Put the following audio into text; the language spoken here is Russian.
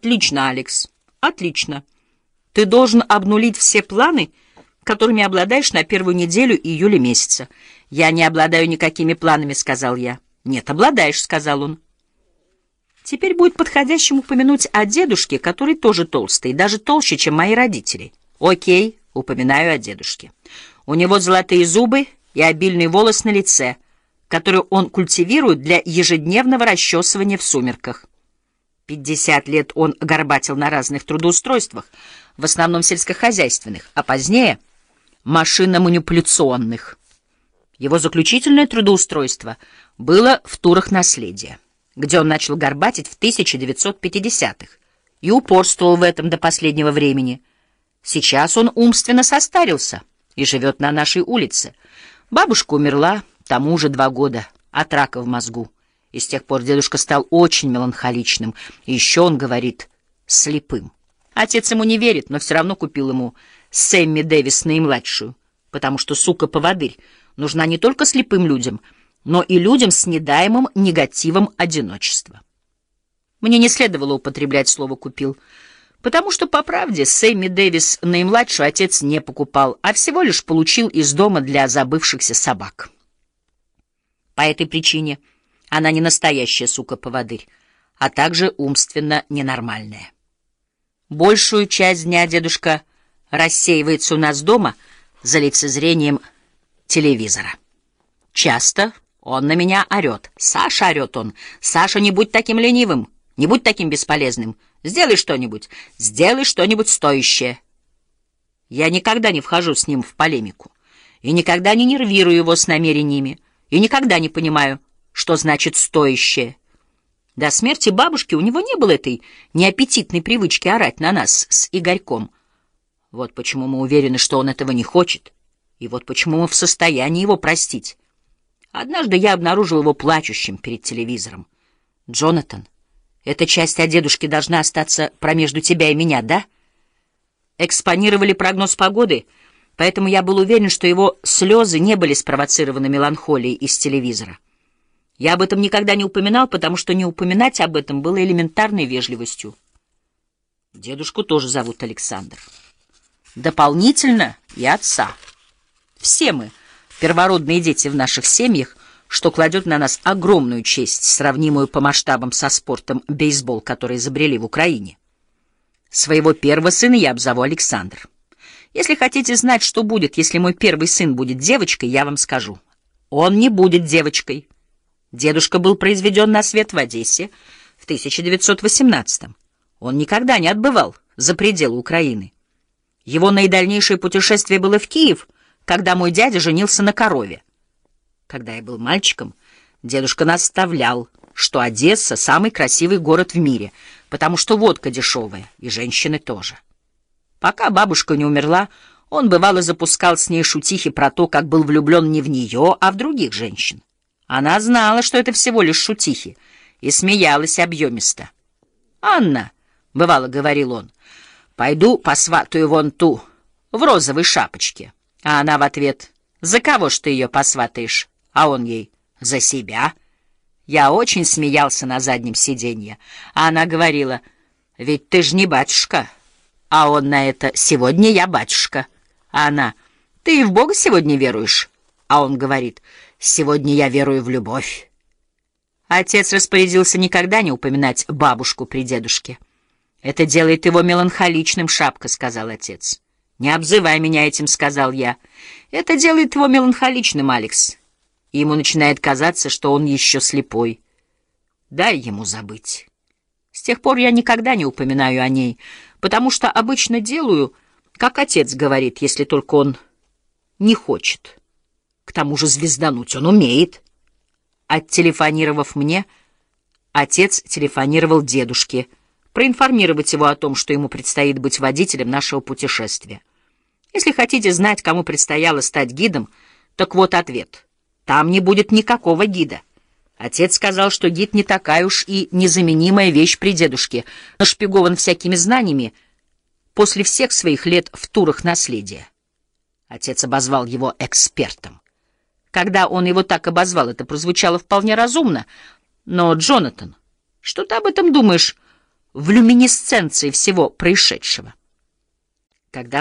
Отлично, Алекс, отлично. Ты должен обнулить все планы, которыми обладаешь на первую неделю июля месяца. Я не обладаю никакими планами, сказал я. Нет, обладаешь, сказал он. Теперь будет подходящим упомянуть о дедушке, который тоже толстый, даже толще, чем мои родители. Окей, упоминаю о дедушке. У него золотые зубы и обильный волос на лице, который он культивирует для ежедневного расчесывания в сумерках. Пятьдесят лет он горбатил на разных трудоустройствах, в основном сельскохозяйственных, а позднее — машинно-манипуляционных. Его заключительное трудоустройство было в турах наследия, где он начал горбатить в 1950-х и упорствовал в этом до последнего времени. Сейчас он умственно состарился и живет на нашей улице. Бабушка умерла, тому уже два года, от рака в мозгу. И с тех пор дедушка стал очень меланхоличным. И еще он говорит слепым. Отец ему не верит, но все равно купил ему Сэмми Дэвис наимладшую, потому что, сука-поводырь, нужна не только слепым людям, но и людям с недаемым негативом одиночества. Мне не следовало употреблять слово «купил», потому что, по правде, Сэмми Дэвис наимладшую отец не покупал, а всего лишь получил из дома для забывшихся собак. По этой причине... Она не настоящая сука-поводырь, а также умственно ненормальная. Большую часть дня дедушка рассеивается у нас дома за лицезрением телевизора. Часто он на меня орет. «Саша!» — орет он. «Саша, не будь таким ленивым, не будь таким бесполезным. Сделай что-нибудь, сделай что-нибудь стоящее». Я никогда не вхожу с ним в полемику и никогда не нервирую его с намерениями и никогда не понимаю, что значит «стоящее». До смерти бабушки у него не было этой неаппетитной привычки орать на нас с Игорьком. Вот почему мы уверены, что он этого не хочет, и вот почему мы в состоянии его простить. Однажды я обнаружил его плачущим перед телевизором. «Джонатан, эта часть о дедушке должна остаться промежду тебя и меня, да?» Экспонировали прогноз погоды — поэтому я был уверен, что его слезы не были спровоцированы меланхолией из телевизора. Я об этом никогда не упоминал, потому что не упоминать об этом было элементарной вежливостью. Дедушку тоже зовут Александр. Дополнительно и отца. Все мы, первородные дети в наших семьях, что кладет на нас огромную честь, сравнимую по масштабам со спортом бейсбол, который изобрели в Украине. Своего первого сына я обзову Александр. Если хотите знать, что будет, если мой первый сын будет девочкой, я вам скажу. Он не будет девочкой. Дедушка был произведен на свет в Одессе в 1918-м. Он никогда не отбывал за пределы Украины. Его наидальнейшее путешествие было в Киев, когда мой дядя женился на корове. Когда я был мальчиком, дедушка наставлял, что Одесса — самый красивый город в мире, потому что водка дешевая, и женщины тоже. Пока бабушка не умерла, он бывало запускал с ней шутихи про то, как был влюблен не в нее, а в других женщин. Она знала, что это всего лишь шутихи, и смеялась объемисто. «Анна», — бывало говорил он, — «пойду посватаю вон ту, в розовой шапочке». А она в ответ, «За кого ж ты ее посватаешь?» А он ей, «За себя». Я очень смеялся на заднем сиденье, а она говорила, «Ведь ты ж не батюшка». А он на это, «Сегодня я батюшка». А она, «Ты и в Бога сегодня веруешь?» А он говорит, Сегодня я верую в любовь. Отец распорядился никогда не упоминать бабушку при дедушке. «Это делает его меланхоличным, шапка», — сказал отец. «Не обзывай меня этим», — сказал я. «Это делает его меланхоличным, Алекс». И ему начинает казаться, что он еще слепой. Дай ему забыть. С тех пор я никогда не упоминаю о ней, потому что обычно делаю, как отец говорит, если только он не хочет». К тому же звездануть он умеет. Оттелефонировав мне, отец телефонировал дедушке, проинформировать его о том, что ему предстоит быть водителем нашего путешествия. Если хотите знать, кому предстояло стать гидом, так вот ответ. Там не будет никакого гида. Отец сказал, что гид не такая уж и незаменимая вещь при дедушке, нашпигован всякими знаниями после всех своих лет в турах наследия. Отец обозвал его экспертом. Когда он его так обозвал, это прозвучало вполне разумно. Но, Джонатан, что ты об этом думаешь в люминесценции всего происшедшего. Когда